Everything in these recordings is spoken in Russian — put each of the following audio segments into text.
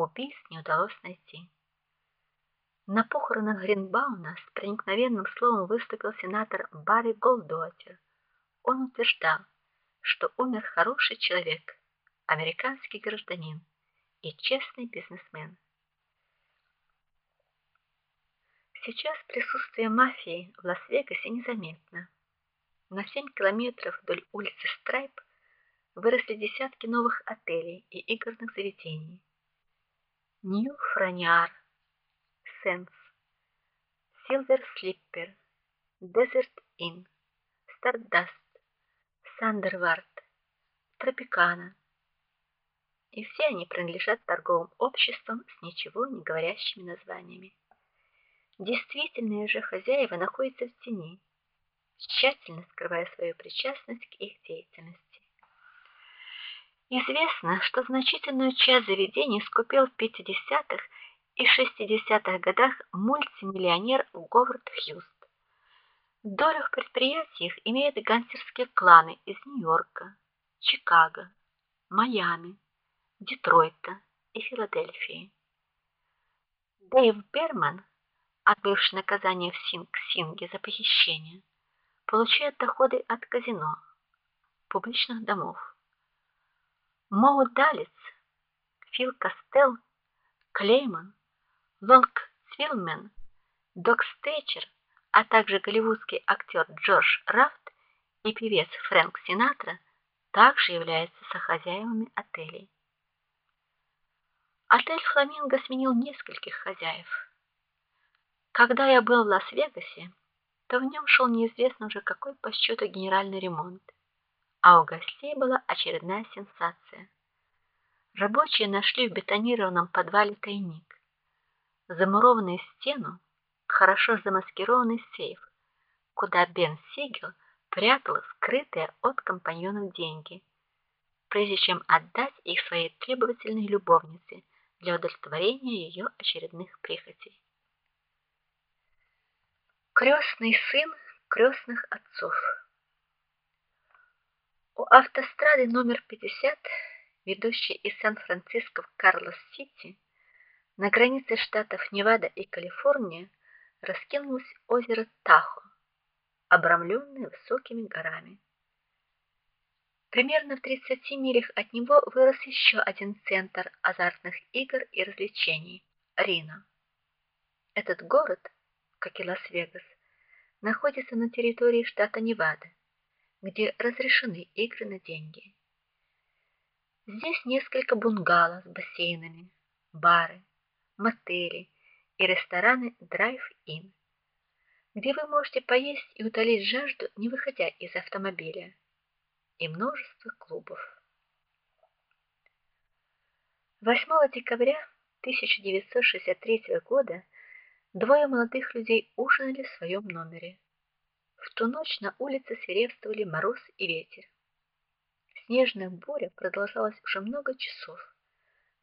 убийц не удалось найти. На похоронах Гринбауна с проникновенным словом выступил сенатор Барри Голдуотер. Он утверждал, что умер хороший человек, американский гражданин и честный бизнесмен. Сейчас присутствие мафии в Лас-Вегасе незаметно. На 7 километров вдоль улицы Страйп выросли десятки новых отелей и игорных заведений. Нью Франяр, Сенс, Silver Slipper, Desert Inn, Stardust, Сандервард, Тропикана. И все они принадлежат торговым обществам с ничего не говорящими названиями. Действительные же хозяева находятся в тени, тщательно скрывая свою причастность к их деятельности. Известно, что значительную часть заведений скупил в 50-х и 60-х годах мультимиллионер Говард Хьюст. Долю в предприятиях имеют гангстерские кланы из Нью-Йорка, Чикаго, Майами, Детройта и Филадельфии. Дэйв Берман, отбывший наказание в Синг-Синге за похищение, получает доходы от казино, публичных домов. Моу Далец, Фил Кастел, Клейман, Лонг Свилмен, Док Стейчер, а также голливудский актер Джордж Рафт и певец Фрэнк Синатра также являются сохозяевами отелей. Отель Фламинго сменил нескольких хозяев. Когда я был в Лас-Вегасе, то в нем шел неизвестно уже какой по счету генеральный ремонт, а у гостей была очередная сенсация. Рабочие нашли в бетонированном подвале тайник, замурованный в стену, хорошо замаскированный сейф, куда Бен Сигел прятал скрытые от компаньонов деньги, прежде чем отдать их своей требовательной любовнице для удовлетворения ее очередных прихотей крестный сын крестных отцов. У автострады номер 50, ведущей из Сан-Франциско в Карлос-Сити, на границе штатов Невада и Калифорния, раскинулось озеро Тахо, обрамленное высокими горами. Примерно в 30 милях от него вырос еще один центр азартных игр и развлечений Рино. Этот город как и Лас-Вегас, находится на территории штата Невада, где разрешены игры на деньги. Здесь несколько бунгало с бассейнами, бары, мотели и рестораны Drive-In, где вы можете поесть и утолить жажду, не выходя из автомобиля, и множество клубов. 8 декабря 1963 года Двое молодых людей ужинали в своем номере. В ту ночь на улице свирепствовали мороз и ветер. Снежная буря продолжалась уже много часов,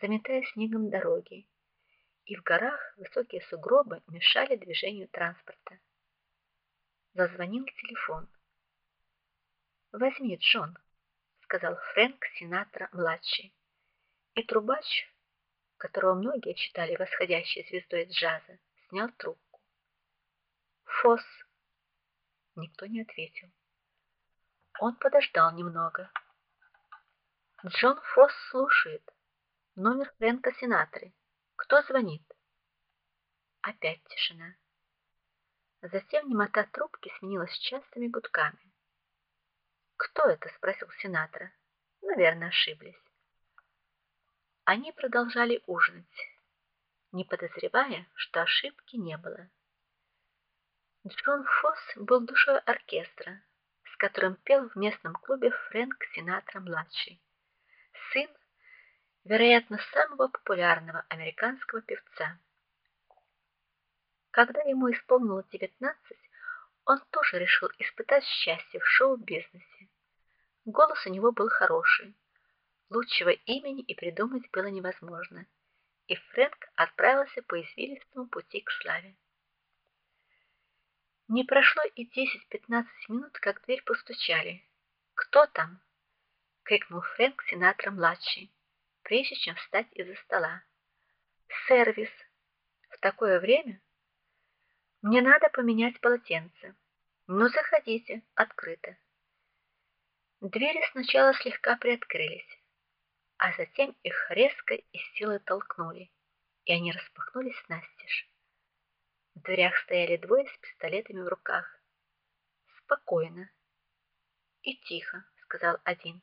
заметая снегом дороги, и в горах высокие сугробы мешали движению транспорта. Зазвонил телефон. "Возьми, Джон", сказал Фрэнк Синатра младший. И трубач, которого многие считали восходящей звездой джаза, снял трубку. Фос. Никто не ответил. Он подождал немного. Джон Фос слушает. Номер Фрэнка Синатри. Кто звонит? Опять тишина. Затем немота трубки сменилась частыми гудками. Кто это, спросил Синатра. Наверное, ошиблись. Они продолжали ужинать не подозревая, что ошибки не было. Джон Фосс был душой оркестра, с которым пел в местном клубе Фрэнк Синатра младший, сын, вероятно, самого популярного американского певца. Когда ему исполнилось 19, он тоже решил испытать счастье в шоу-бизнесе. Голос у него был хороший. Лучшего имени и придумать было невозможно и Фрэнк отправился по извилистому пути к славе. Не прошло и 10-15 минут, как в дверь постучали. "Кто там?" крикнул Фрэнк Синатра младший, прежде чем встать из-за стола. Сервис. В такое время мне надо поменять полотенце. Ну заходите, открыто. Двери сначала слегка приоткрылись, а затем их резко и силой толкнули, и они распахнулись настежь. В дверях стояли двое с пистолетами в руках. Спокойно и тихо, сказал один,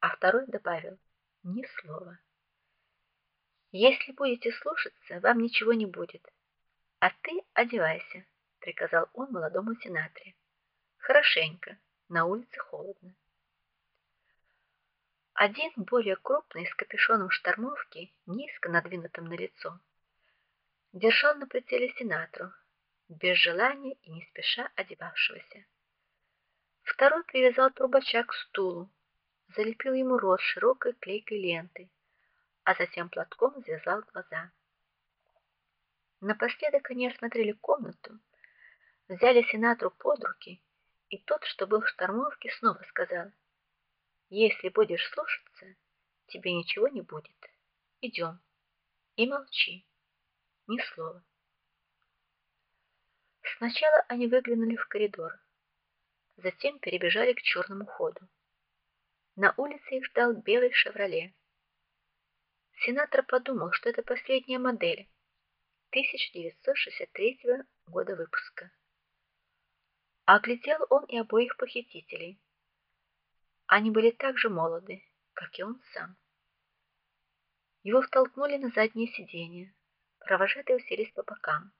а второй добавил: ни слова. Если будете слушаться, вам ничего не будет. А ты одевайся, приказал он молодому сенатору. Хорошенько, на улице холодно. Один, более крупный, с капюшоном штормовки, низко надвинутым на лицо, держал на прицеле сенатору, без желания и не спеша одевавшегося. Второй привязал трубача к стулу, залепил ему рот широкой клейкой лентой, а затем платком завязал глаза. Напоследок они осмотрели комнату, взяли сенатору под руки, и тот, что был в штормовке, снова сказал: "Если будешь слушаться, тебе ничего не будет. Идем. И молчи ни слова. Сначала они выглянули в коридор, затем перебежали к черному ходу. На улице их ждал белый «Шевроле». Сенатор подумал, что это последняя модель 1963 года выпуска. Оглядел он и обоих похитителей. Они были так же молоды, как и он сам. Его втолкнули на заднее сиденье. Провожатые уселись по бокам,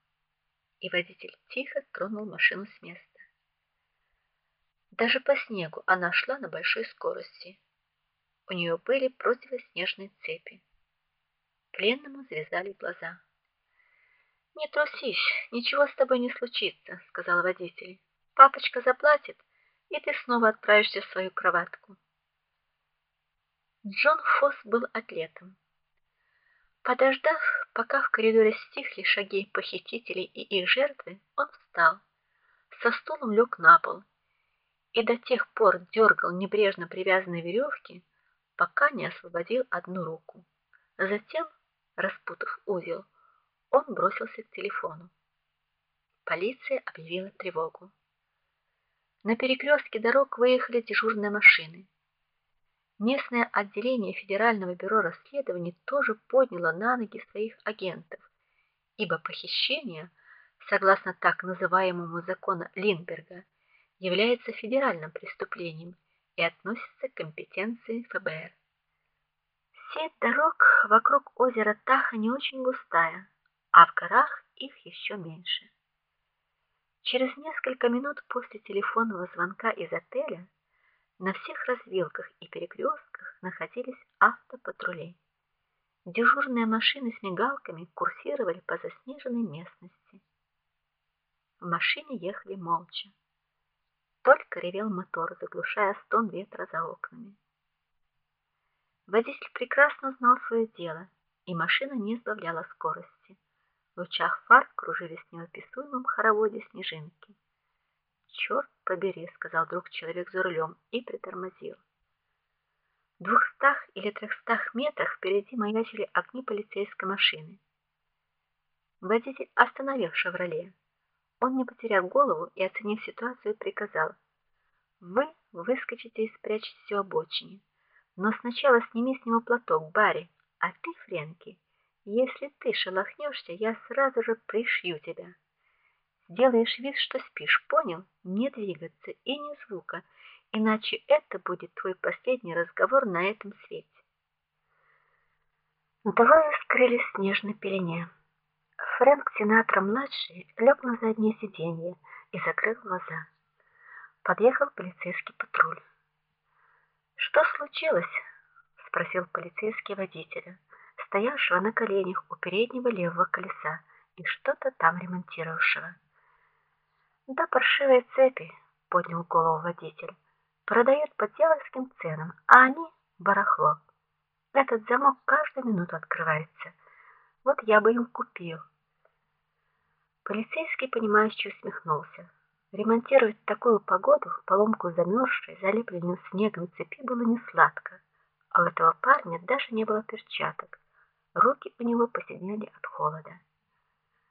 и водитель тихо тронул машину с места. Даже по снегу она шла на большой скорости. У нее были противоснежные цепи. Пленному завязали глаза. Не трусись, ничего с тобой не случится, сказал водитель. Папочка заплатит, и ты снова отправишься в свою кроватку. Джон Фосс был атлетом. Подождав, пока в коридоре стихли шаги похитителей и их жертвы, он встал, со стулом лег на пол и до тех пор дергал небрежно привязанные веревки, пока не освободил одну руку. Затем, распутав узел, он бросился к телефону. Полиция объявила тревогу. На перекрестке дорог выехали дежурные машины. Местное отделение Федерального бюро расследований тоже подняло на ноги своих агентов, ибо похищение, согласно так называемому закону Линдберга, является федеральным преступлением и относится к компетенции ФБР. Сеть дорог вокруг озера Таха не очень густая, а в горах их еще меньше. Через несколько минут после телефонного звонка из отеля на всех развилках и перекрестках находились автопатрули. Дежурные машины с мигалками курсировали по заснеженной местности. В машине ехали молча. Только ревел мотор, заглушая стон ветра за окнами. Водитель прекрасно знал свое дело, и машина не сбавляла скорости. В лучах фар кружились в неописуемом хороводе снежинки. «Черт побери, сказал друг человек за рулем и притормозил. В двухстах или трехстах метрах впереди маячили огни полицейской машины. Водитель остановил «Шевроле». Он, не потеряв голову и оценив ситуацию, приказал: "Вы выскочите и спрячьтесь у обочины, но сначала сними с него платок, Барри, а ты, Френки, если ты шелохнешься, я сразу же пришью тебя". Сделаешь вид, что спишь, понял? Не двигаться и ни звука, иначе это будет твой последний разговор на этом свете. Двое скрылись в снежной пелене. Фрэнк Синатра младший лег на заднее сиденье и закрыл глаза. Подъехал полицейский патруль. Что случилось? спросил полицейский водителя, стоявшего на коленях у переднего левого колеса и что-то там ремонтировавшего. Да паршивые цепи, поднял голову водитель. Продают по дьявольским ценам, а они барахло. Этот замок каждую минуту открывается. Вот я бы им купил. Полицейский понимающе усмехнулся. Ремонтировать в такую погоду поломку замерзшей, залепленной снегом цепи было не сладко. А у этого парня даже не было перчаток. Руки у него посинели от холода.